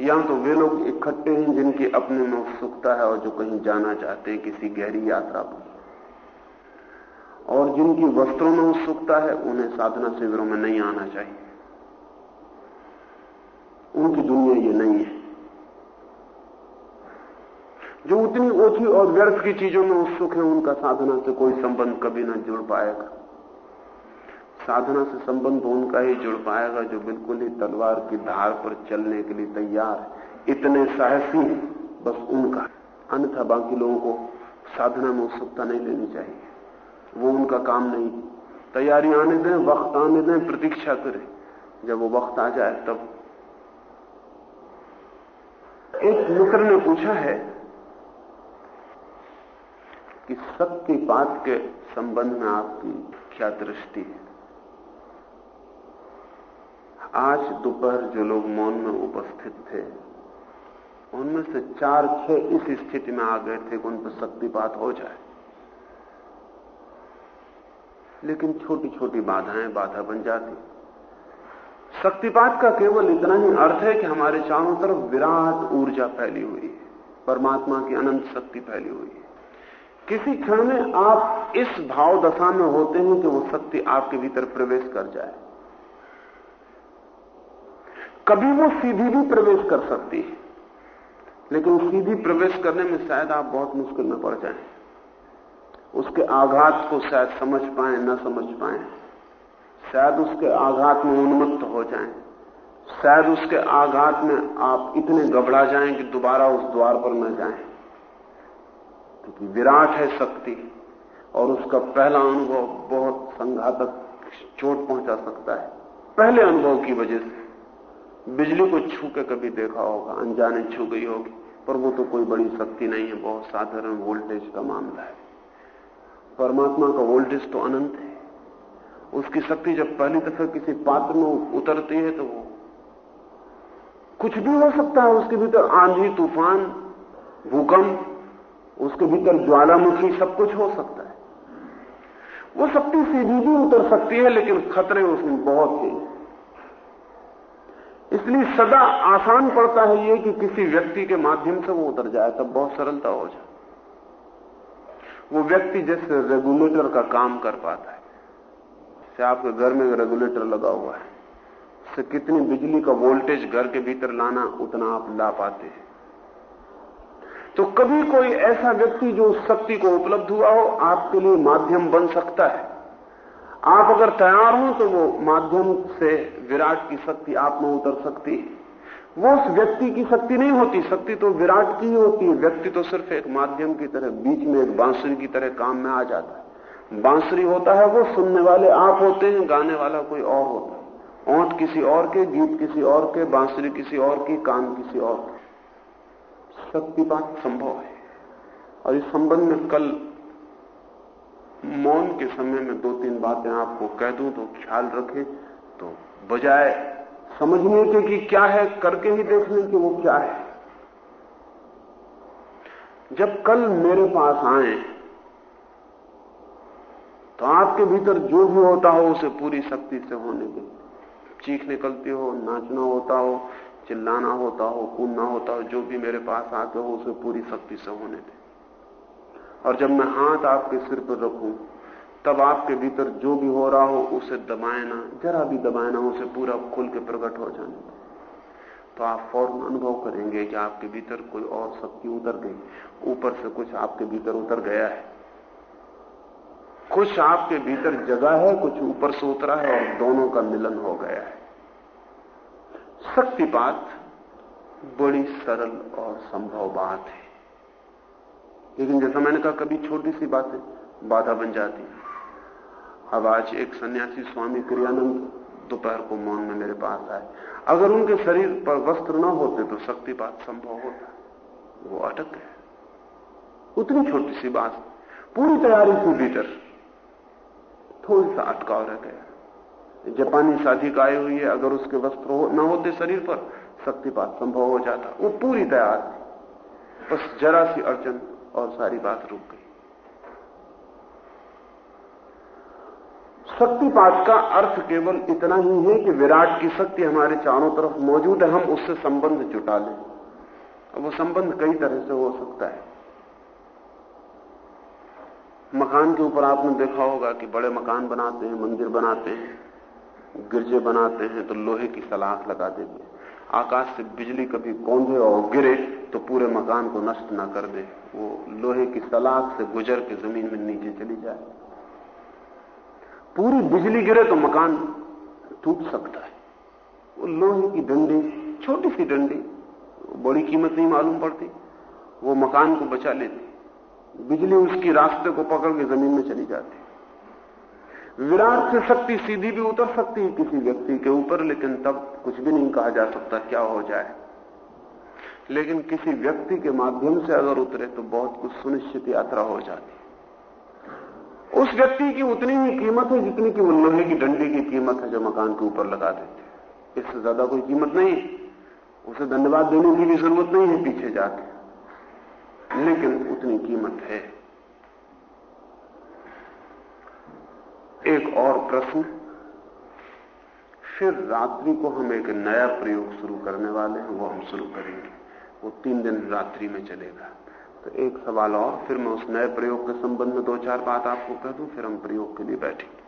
यहाँ तो वे लोग इकट्ठे हैं जिनकी अपने में उत्सुकता है और जो कहीं जाना चाहते हैं, किसी गहरी यात्रा पर। और जिनकी वस्त्रों में उत्सुकता है, उन्हें साधना शिविरों में नहीं आना चाहिए। उनकी दुनिया ये नहीं है। जो उतनी ओछी और व्यर्थ की चीज़ों में उत्सुक है, उनका साधना से कोई संबंध कभी ना जुड़ पाएगा। साधना से संबंध उनका ही जुड़ पाएगा, जो बिल्कुल ही तलवार की धार पर चलने के लिए तैयार है। इतने साहसी बस उनका अन्यथा बाकी लोगों को साधना में उत्सुकता नहीं लेनी चाहिए। वो उनका काम नहीं। तैयारी आने दें, वक्त आने दें, प्रतीक्षा करें। जब वो वक्त आ जाए तब। एक मित्र ने पूछा है कि बात के संबंध में आपकी क्या दृष्टि है? आज दोपहर जो लोग मौन में उपस्थित थे, उनमें से चार छह इस स्थिति में आ गए थे कि उन पर शक्तिपात हो जाए। लेकिन छोटी छोटी बाधाएँ, बाधा बन जाती। शक्तिपात का केवल इतना ही अर्थ है कि हमारे चारों तरफ़ विराट ऊर्जा फैली हुई है। परमात्मा की अनंत शक्ति फैली हुई है। किसी क्षण में आप इस भाव दशा में होते हैं कि वो शक्ति आपके भीतर प्रवेश कर जाए। कभी वो सीधी भी प्रवेश कर सकती है। लेकिन सीधी प्रवेश करने में शायद आप बहुत मुश्किल में पड़ जाएँ। उसके आघात को शायद समझ पाए न समझ पाए। शायद उसके आघात में उन्मत्त हो जाएँ, शायद उसके आघात में आप इतने घबरा जाएँ कि दोबारा उस द्वार पर न जाएँ। क्योंकि विराट है शक्ति और उसका पहला अनुभव बहुत संघातक चोट पहुँचा सकता है। पहले अनुभव की वजह से। बिजली को छू के कभी देखा होगा अनजाने छू गई होगी पर वो तो कोई बड़ी शक्ति नहीं है बहुत साधारण वोल्टेज का मामला है। परमात्मा का वोल्टेज तो अनंत है। उसकी शक्ति जब पहली दफे किसी पात्र में उतरती है तो वो कुछ भी हो सकता है, उसके भीतर आंधी, तूफ़ान, भूकंप, उसके भीतर ज्वालामुखी, सब कुछ हो सकता है। वो शक्ति सीधी भी उतर सकती है, लेकिन खतरे उसमें बहुत ही इसलिए सदा आसान पड़ता है ये कि किसी व्यक्ति के माध्यम से वो उतर जाए, तब बहुत सरलता हो जाए वो व्यक्ति जैसे रेगुलेटर का काम कर पाता है जैसे आपके घर में रेगुलेटर लगा हुआ है से कितनी बिजली का वोल्टेज घर के भीतर लाना उतना आप ला पाते हैं। तो कभी कोई ऐसा व्यक्ति जो उस शक्ति को उपलब्ध हुआ हो, आपके लिए माध्यम बन सकता है। आप अगर तैयार हो तो वो माध्यम से विराट की शक्ति आप में उतर सकती है। वो उस व्यक्ति की शक्ति नहीं होती। शक्ति तो विराट की ही होती है। व्यक्ति तो सिर्फ़ एक माध्यम की तरह, बीच में एक बांसुरी की तरह काम में आ जाता है। बांसुरी होता है, वो सुनने वाले आप होते हैं, गाने वाला कोई और होता है। ओंठ किसी और के, गीत किसी और के, बांसुरी किसी और की, कान किसी और के। शक्तिपात संभव है। और इस संबंध में कल मौन के समय में दो तीन बातें आपको कह दूँ तो ख्याल रखें तो बजाय समझने के कि क्या है, करके ही देख लें कि वो क्या है। जब कल मेरे पास आए तो आपके भीतर जो भी होता हो, उसे पूरी शक्ति से होने दें। चीख निकलती हो, नाचना होता हो, चिल्लाना होता हो, कूदना होता हो, जो भी मेरे पास आते हो, उसे पूरी शक्ति से होने दें। और जब मैं हाथ आपके सिर पर रखूँ तब आपके भीतर जो भी हो रहा हो, उसे दबाएना, जरा भी दबाएना उसे पूरा खुल के प्रकट हो जाने तो आप फ़ौरन अनुभव करेंगे कि आपके भीतर कोई और शक्ति उतर गई। ऊपर से कुछ आपके भीतर उतर गया है। कुछ आपके भीतर जगह है, कुछ ऊपर से उतरा है और दोनों का मिलन हो गया है। शक्तिपात बड़ी सरल और संभव बात है। लेकिन जैसा मैंने कहा, कभी छोटी सी बातें बाधा बन जाती अब आज एक सन्यासी स्वामी क्रियानंद दोपहर को मौन में मेरे पास आए। अगर उनके शरीर पर वस्त्र न होते तो शक्तिपात संभव होता। वो अटक गए। उतनी छोटी सी बात। पूरी तैयारी थी भीतर थोड़ी सा अटकाव रह गया। जापानी शादी का आई हुई है अगर उसके वस्त्र हो, न होते शरीर पर शक्तिपात संभव हो जाता। वो पूरी तैयार थी। बस जरा सी अड़चन और सारी बात रुक गई। शक्तिपात का अर्थ केवल इतना ही है कि विराट की शक्ति हमारे चारों तरफ़ मौजूद है, हम उससे संबंध जुटा लें। वो संबंध कई तरह से हो सकता है। मकान के ऊपर आपने देखा होगा कि बड़े मकान बनाते हैं, मंदिर बनाते हैं, गिरजे बनाते हैं तो लोहे की सलाख लगा देते हैं आकाश से बिजली कभी कौंधे और गिरे तो पूरे मकान को नष्ट ना कर दे। वो लोहे की सलाख से गुजर के ज़मीन में नीचे चली जाए। पूरी बिजली गिरे तो मकान टूट सकता है। वो लोहे की डंडी, छोटी सी डंडी, बड़ी कीमत नहीं मालूम पड़ती, वो मकान को बचा लेती। बिजली उसकी रास्ते को पकड़ के ज़मीन में चली जाती। विराट से शक्ति सीधी भी उतर सकती है किसी व्यक्ति के ऊपर, लेकिन तब कुछ भी नहीं कहा जा सकता क्या हो जाए। लेकिन किसी व्यक्ति के माध्यम से अगर उतरे तो बहुत कुछ सुनिश्चित यात्रा हो जाती। उस व्यक्ति की उतनी ही कीमत है जितनी की वो लोहे की डंडी की कीमत है जो मकान के ऊपर लगा देते इससे ज़्यादा कोई कीमत नहीं उसे धन्यवाद देने की भी ज़रूरत नहीं है पीछे जाके। लेकिन उतनी कीमत है। एक और प्रश्न। फिर रात्रि को हम एक नया प्रयोग शुरू करने वाले हैं, वो हम शुरू करेंगे। वो तीन दिन रात्रि में चलेगा। तो एक सवाल और, फिर मैं उस नए प्रयोग के संबंध में दो चार बात आपको कह दूँ, फिर हम प्रयोग के लिए बैठेंगे।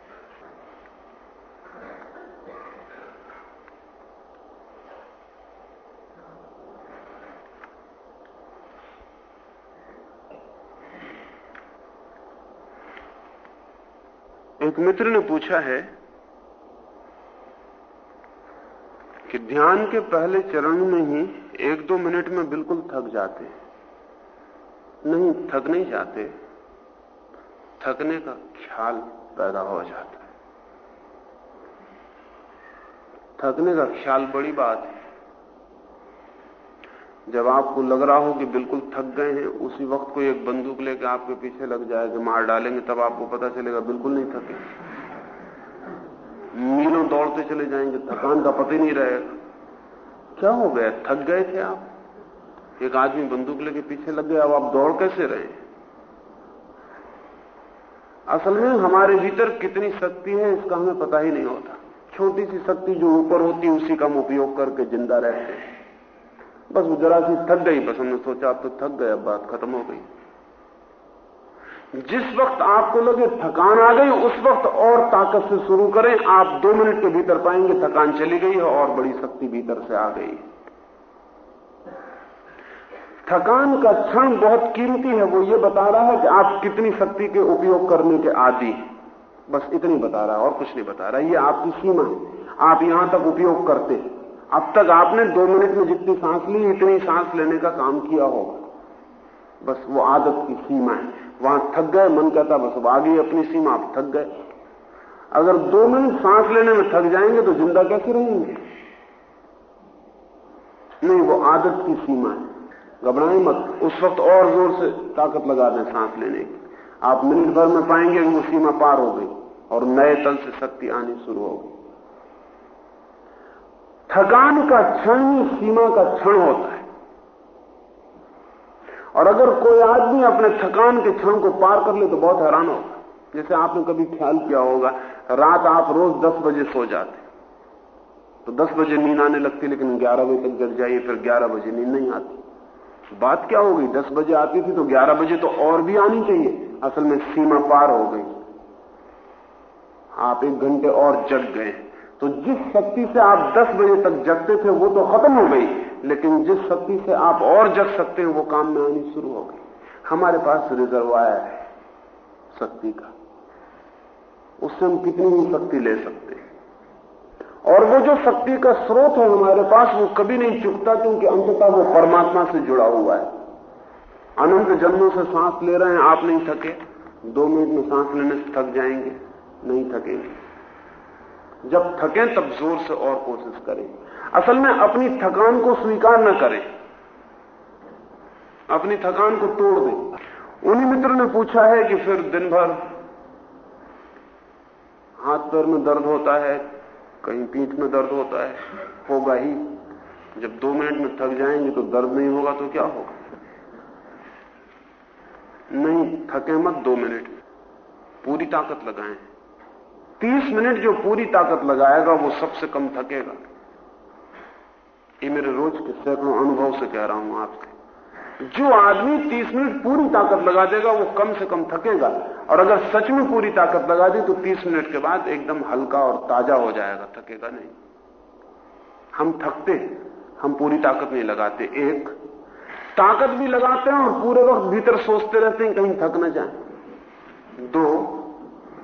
एक मित्र ने पूछा है कि ध्यान के पहले चरण में ही एक दो मिनट में बिल्कुल थक जाते नहीं, थक नहीं जाते। थकने का ख्याल पैदा हो जाता है। थकने का ख्याल बड़ी बात है। जब आपको लग रहा हो कि बिल्कुल थक गए हैं, उसी वक्त कोई एक बंदूक लेके आपके पीछे लग जाएगा मार डालेंगे, तब आपको पता चलेगा बिल्कुल नहीं थके। मीलों दौड़ते चले जाएँगे, थकान का पता ही नहीं रहेगा। क्या हो गया? थक गए थे आप? एक आदमी बंदूक लेके पीछे लग गया, अब आप दौड़ कैसे रहे? असल में हमारे भीतर कितनी शक्ति है, इसका हमें पता ही नहीं होता। छोटी सी शक्ति जो ऊपर होती है, उसी का हम उपयोग करके ज़िंदा रहते हैं। बस वो जरा सी थक गई, बस हमने सोचा आप तो थक गए, अब बात खत्म हो गई। जिस वक्त आपको लगे थकान आ गई, उस वक्त और ताकत से शुरू करें, आप दो मिनट के भीतर पाएँगे, थकान चली गई है और बड़ी शक्ति भीतर से आ गई। थकान का क्षण बहुत कीमती है, वो ये बता रहा है कि आप कितनी शक्ति के उपयोग करने के आदि बस इतनी बता रहा है, और कुछ नहीं बता रहा है। ये आपकी सीमा है। आप यहाँ तक उपयोग करते अब तक आपने दो मिनट में जितनी सांस ली, इतनी सांस लेने का काम किया होगा। बस वो आदत की सीमा है। वहाँ थक गए, मन कहता, बस अब आ गई अपनी सीमा आप थक गए। अगर दो मिनट सांस लेने में थक जाएँगे तो ज़िंदा कैसे रहेंगे? नहीं, वो आदत की सीमा है। घबराएँ मत। उस वक्त और ज़ोर से ताकत लगा दें सांस लेने की। आप मिनट भर में पाएँगे वो सीमा पार हो गई और नए तल से शक्ति आनी शुरू हो गई। थकान का क्षण ही सीमा का क्षण होता है। और अगर कोई आदमी अपने थकान के क्षण को पार कर ले तो बहुत हैरान होगा। जैसे आपने कभी ख्याल किया होगा, रात आप रोज दस बजे सो जाते तो दस बजे नींद आने लगती लेकिन ग्यारह बजे तक जग जाइए, फिर ग्यारह बजे नींद नहीं आती। बात क्या हो गई दस बजे आती थी तो ग्यारह बजे तो और भी आनी चाहिए। असल में सीमा पार हो गई। आप एक घंटे और जग गए। तो जिस शक्ति से आप दस बजे तक जगते थे, वो तो खत्म हो गई। लेकिन जिस शक्ति से आप और जग सकते हैं, वो काम में आनी शुरू हो गई। हमारे पास रिजर्वायर है शक्ति का। उससे हम कितनी ही शक्ति ले सकते और वो जो शक्ति का स्रोत है हमारे पास, वो कभी नहीं चुकता क्योंकि अंततः वो परमात्मा से जुड़ा हुआ है। अनंत जन्मों से सांस ले रहे हैं, आप नहीं थके। दो मिनट में सांस लेने से थक जाएँगे, नहीं थकेंगे। जब थकें, तब ज़ोर से और कोशिश करें। असल में अपनी थकान को स्वीकार न करें। अपनी थकान को तोड़ दें। उन्हीं मित्र ने पूछा है कि फिर दिन भर हाथ पैर में दर्द होता है कहीं पीठ में दर्द होता है, होगा ही। जब दो मिनट में थक जाएँगे तो दर्द नहीं होगा तो क्या होगा? नहीं, थके मत दो मिनट। पूरी ताकत लगाएँ। तीस मिनट जो पूरी ताकत लगाएगा, वो सबसे कम थकेगा। ये मेरे रोज के सैकड़ों अनुभव से कह रहा हूँ आपसे। जो आदमी 30 मिनट पूरी ताकत लगा देगा, वो कम से कम थकेगा। और अगर सच में पूरी ताकत लगा दी तो 30 मिनट के बाद एकदम हल्का और ताज़ा हो जाएगा, थकेगा नहीं। हम थकते हम पूरी ताकत नहीं लगाते। एक, ताकत भी लगाते हैं और पूरे वक्त भीतर सोचते रहते हैं, कहीं थक ना जाए। दो,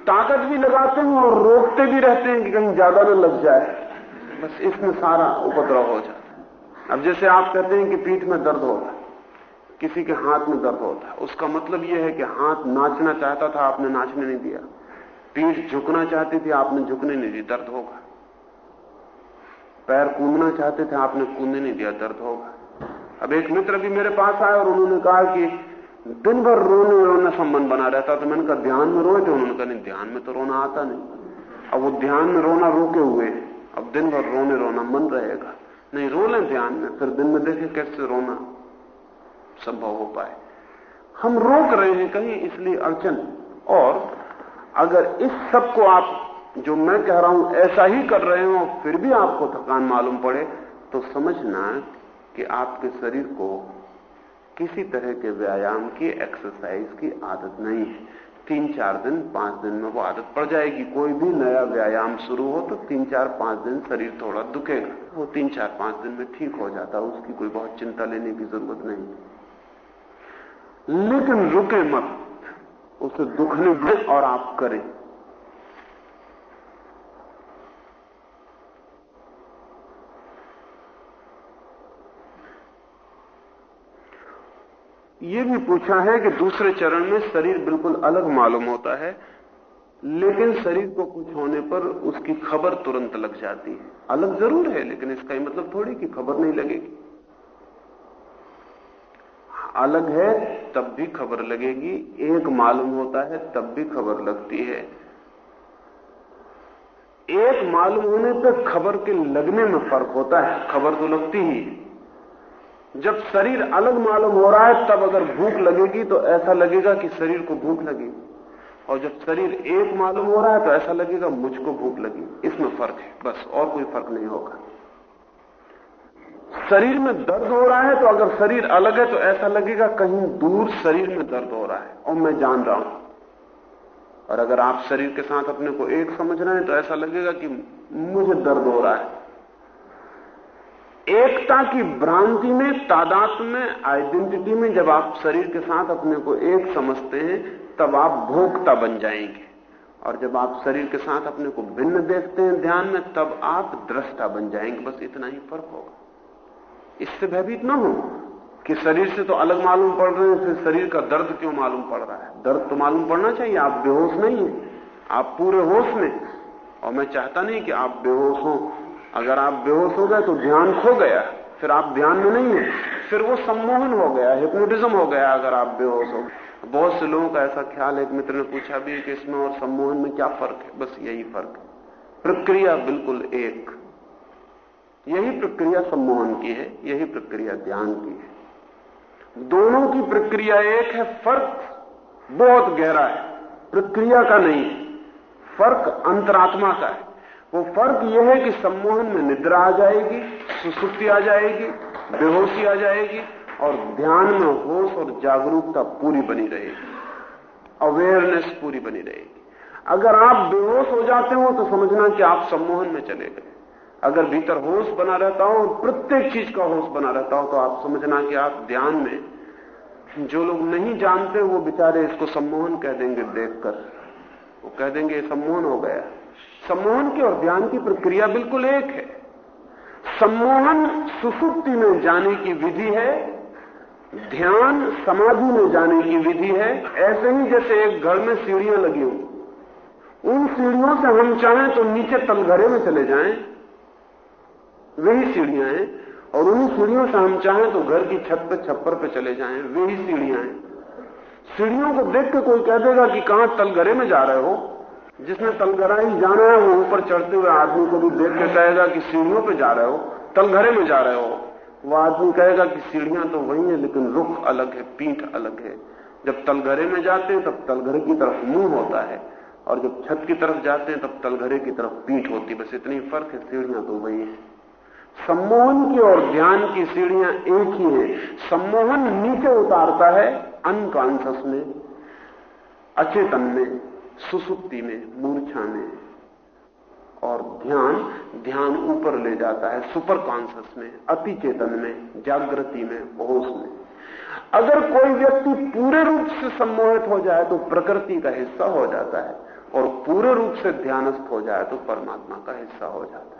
ताकत भी लगाते हैं और रोकते भी रहते हैं कि कहीं ज़्यादा ना लग जाए। बस इसमें सारा उपद्रव हो जाता है। अब जैसे आप कहते हैं कि पीठ में दर्द होता है किसी के हाथ में दर्द होता है। उसका मतलब यह है कि हाथ नाचना चाहता था, आपने नाचने नहीं दिया। पीठ झुकना चाहती थी, आपने झुकने नहीं दी, दर्द होगा। पैर कूदना चाहते थे, आपने कूदने नहीं दिया, दर्द होगा। अब एक मित्र भी मेरे पास आए और उन्होंने कहा कि दिन भर रोने रोने संबंध बना रहता तो मैंने कहा, ध्यान में रोए? थे उन्होंने कहा, नहीं, ध्यान में तो रोना आता नहीं। अब वो ध्यान में रोना रोके हुए अब दिन भर रोने रोना मन रहेगा। नहीं, रो लें ध्यान में, फिर दिन में देखे कैसे रोना। संभव हो पाए। हम रोक रहे हैं कहीं इसलिए अड़चन। और अगर इस सबको आप, जो मैं कह रहा हूँ, ऐसा ही कर रहे हो, फिर भी आपको थकान मालूम पड़े तो समझना कि आपके शरीर को किसी तरह के व्यायाम की एक्सरसाइज की आदत नहीं है। तीन चार दिन, पाँच दिन में वो आदत पड़ जाएगी। कोई भी नया व्यायाम शुरू हो तो तीन चार पाँच दिन शरीर थोड़ा दुखेगा। वो तीन चार पाँच दिन में ठीक हो जाता है उसकी कोई बहुत चिंता लेने की ज़रूरत नहीं। लेकिन रुके मत। उसे दुखने दे और आप करें। ये भी पूछा है कि दूसरे चरण में शरीर बिल्कुल अलग मालूम होता है, लेकिन शरीर को कुछ होने पर उसकी खबर तुरंत लग जाती है। अलग ज़रूर है, लेकिन इसका मतलब थोड़ी कि खबर नहीं लगेगी। अलग है तब भी खबर लगेगी। एक मालूम होता है, तब भी खबर लगती है। एक मालूम होने पे खबर के लगने में फ़र्क होता है। खबर तो लगती ही जब शरीर अलग मालूम हो रहा है, तब अगर भूख लगेगी तो ऐसा लगेगा कि शरीर को भूख लगेगी और जब शरीर एक मालूम हो रहा है तो ऐसा लगेगा मुझको भूख लगी। इसमें फ़र्क है। बस और कोई फ़र्क नहीं होगा। शरीर में दर्द हो रहा है तो अगर शरीर अलग है तो ऐसा लगेगा कहीं दूर शरीर में दर्द हो रहा है। और मैं जान रहा हूँ। और अगर आप शरीर के साथ अपने को एक समझ रहे हैं तो ऐसा लगेगा कि मुझे दर्द हो रहा है। एकता की भ्रांति में तादाद में, आइडेंटिटी में जब आप शरीर के साथ अपने को एक समझते हैं, तब आप भोक्ता बन जाएँगे। और जब आप शरीर के साथ अपने को भिन्न देखते हैं ध्यान में, तब आप दृष्टा बन जाएँगे। बस इतना ही फ़र्क होगा। इससे भयभीत ना हो कि शरीर से तो अलग मालूम पड़ रहे हैं, फिर शरीर का दर्द क्यों मालूम पड़ रहा है? दर्द तो मालूम पड़ना चाहिए, आप बेहोश नहीं है, आप पूरे होश में और मैं चाहता नहीं कि आप बेहोश हो। अगर आप बेहोश हो गए तो ध्यान खो गया फिर आप ध्यान में नहीं है, फिर वो सम्मोहन हो गया हिप्नोटिज्म हो गया अगर आप बेहोश हो बहुत से लोगों का ऐसा ख्याल एक मित्र ने पूछा भी कि इसमें और सम्मोहन में क्या फ़र्क है? बस यही फ़र्क है। प्रक्रिया बिल्कुल एक। यही प्रक्रिया सम्मोहन की है, यही प्रक्रिया ध्यान की है। दोनों की प्रक्रिया एक है, फ़र्क बहुत गहरा है, प्रक्रिया का नहीं है फ़र्क अंतरात्मा का है। वो फ़र्क यह है कि सम्मोहन में निद्रा आ जाएगी, सुसुप्ति आ जाएगी, बेहोशी आ जाएगी, और ध्यान में होश और जागरूकता पूरी बनी रहेगी अवेयरनेस पूरी बनी रहेगी। अगर आप बेहोश हो जाते हो तो समझना कि आप सम्मोहन में चले गए। अगर भीतर होश बना रहता हो, प्रत्येक चीज़ का होश बना रहता हो तो आप समझना कि आप ध्यान में जो लोग नहीं जानते, वो बेचारे इसको सम्मोहन कह देंगे देखकर। वो कह देंगे सम्मोहन हो गया। सम्मोहन की और ध्यान की प्रक्रिया बिल्कुल एक है। सम्मोहन सुसुप्ति में जाने की विधि है, ध्यान समाधि में जाने की विधि है। ऐसे ही जैसे एक घर में सीढ़ियाँ लगी हो। उन सीढ़ियों से हम चाहें तो नीचे तलघरे में चले जाएँ। वही सीढ़ियाँ हैं। और उन्हीं सीढ़ियों से हम चाहें तो घर की छत पर छप्पर पे चले जाएँ। वही सीढ़ियाँ हैं। सीढ़ियों को देख के कोई कह देगा कि कहाँ तलघरे में जा रहे हो? जिसने तलघरा ही जाना है, वो ऊपर चढ़ते हुए आदमी को भी देख के कहेगा कि सीढ़ियों पे जा रहे हो तलघरे में जा रहे हो। वो आदमी कहेगा कि सीढ़ियाँ तो वही है, लेकिन रुख अलग है, पीठ अलग है। जब तलघरे में जाते हैं, तब तलघरे की तरफ़ मुँह होता है। और जब छत की तरफ़ जाते हैं, तब तलघरे की तरफ़ पीठ होती बस इतनी फ़र्क है, सीढ़ियाँ तो वही है। सम्मोहन की और ध्यान की सीढ़ियाँ एक ही है। सम्मोहन नीचे उतारता है अनकॉन्सियस में, अचेतन में, सुसुप्ति में, मूर्छा में। और ध्यान ध्यान ऊपर ले जाता है सुपर कॉन्सियस में अति चेतन में, जागृति में, होश में। अगर कोई व्यक्ति पूरे रूप से सम्मोहित हो जाए तो प्रकृति का हिस्सा हो जाता है और पूरे रूप से ध्यानस्थ हो जाए तो परमात्मा का हिस्सा हो जाता है।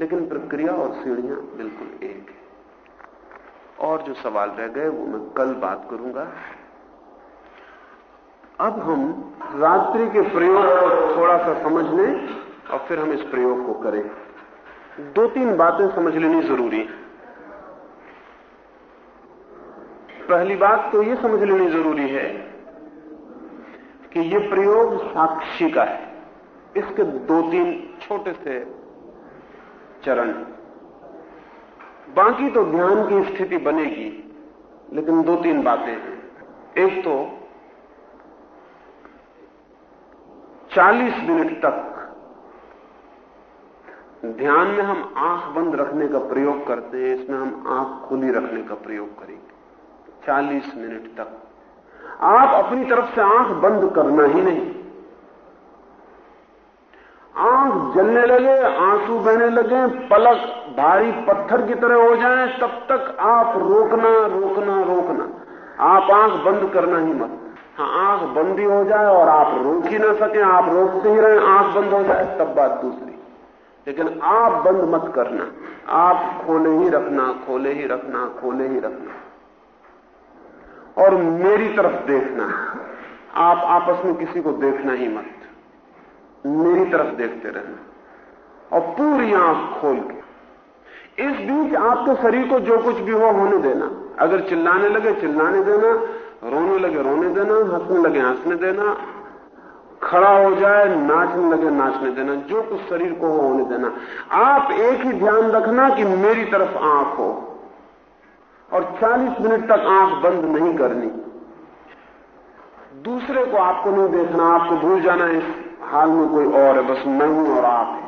लेकिन प्रक्रिया और सीढ़ियाँ बिल्कुल एक है। और जो सवाल रह गए, वो मैं कल बात करूँगा। अब हम रात्रि के प्रयोग को थोड़ा सा समझ लें और फिर हम इस प्रयोग को करें। दो तीन बातें समझ लेनी ज़रूरी है। पहली बात तो ये समझ लेनी ज़रूरी है कि ये प्रयोग साक्षी का है। इसके दो तीन छोटे से चरण बाकी तो ध्यान की स्थिति बनेगी, लेकिन दो तीन बातें हैं। एक तो 40 मिनट तक ध्यान में हम आँख बंद रखने का प्रयोग करते हैं, इसमें हम आँख खुली रखने का प्रयोग करेंगे। 40 मिनट तक। आप अपनी तरफ़ से आँख बंद करना ही नहीं। आँख जलने लगे, आँसू बहने लगे, पलक भारी पत्थर की तरह हो जाए, तब तक आप रोकना रोकना रोकना। आप आँख बंद करना ही मत। हाँ आँख बंद ही हो जाए और आप रोक ही ना सके, आप रोकते ही रहे, आँख बंद हो जाए, तब बात दूसरी। लेकिन आप बंद मत करना। आप खोले ही रखना, खोले ही रखना, खोले ही रखना। और मेरी तरफ़ देखना। आप आपस में किसी को देखना ही मत। मेरी तरफ़ देखते रहना और पूरी आँख खोल के। इस बीच आपके शरीर को जो कुछ भी हो होने देना। अगर चिल्लाने लगे, चिल्लाने देना। रोने लगे, रोने देना। हंसने लगे, हंसने देना। खड़ा हो जाए, नाचने लगे, नाचने देना। जो कुछ शरीर को हो, होने देना। आप एक ही ध्यान रखना कि मेरी तरफ़ आँख हो। और 40 मिनट तक आँख बंद नहीं करनी। दूसरे को आपको नहीं देखना, आपको भूल जाना इस हाल में कोई और है, बस मैं हूँ और आप है।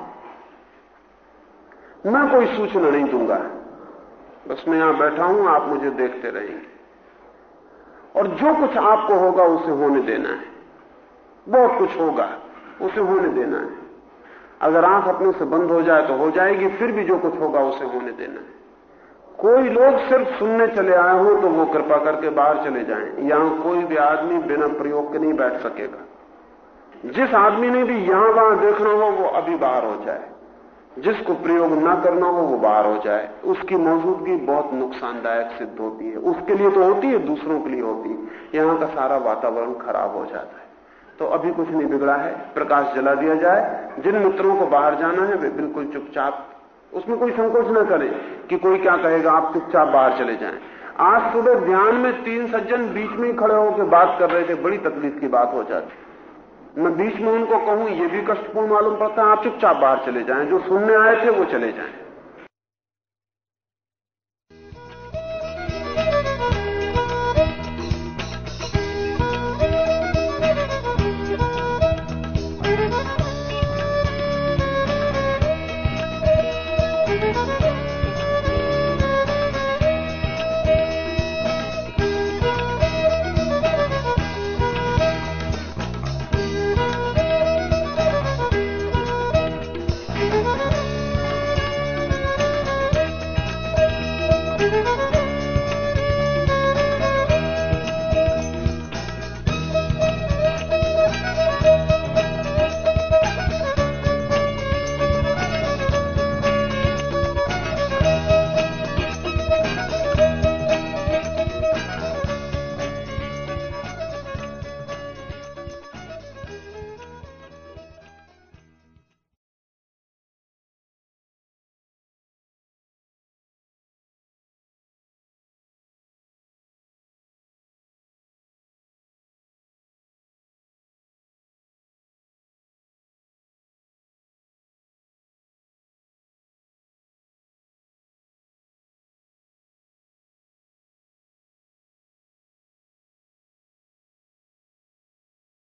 मैं कोई सूचना नहीं दूँगा। बस मैं यहाँ बैठा हूँ, आप मुझे देखते रहेंगे और जो कुछ आपको होगा, उसे होने देना है। बहुत कुछ होगा, उसे होने देना है। अगर आँख अपने से बंद हो जाए तो हो जाएगी, फिर भी जो कुछ होगा, उसे होने देना है। कोई लोग सिर्फ़ सुनने चले आए हो तो वो कृपा करके बाहर चले जाएँ। यहाँ कोई भी आदमी बिना प्रयोग के नहीं बैठ सकेगा। जिस आदमी ने भी यहाँ वहाँ देखना हो, वो अभी बाहर हो जाए। जिसको प्रयोग ना करना हो, वो बाहर हो जाए। उसकी मौजूदगी बहुत नुकसानदायक सिद्ध होती है। उसके लिए तो होती है, दूसरों के लिए होती है। यहाँ का सारा वातावरण खराब हो जाता है। तो अभी कुछ नहीं बिगड़ा है। प्रकाश जला दिया जाए। जिन मित्रों को बाहर जाना है, वे बिल्कुल चुपचाप, उसमें कोई संकोच न करें कि कोई क्या कहेगा, आप चुपचाप बाहर चले जाएँ। आज सुबह ध्यान में तीन सज्जन बीच में ही खड़े होकर बात कर रहे थे, बड़ी तकलीफ़ की बात हो जाती। मैं बीच में उनको कहूँ, ये भी कष्टपूर्ण मालूम पड़ता है, आप चुपचाप बाहर चले जाएँ, जो सुनने आए थे वो चले जाएँ।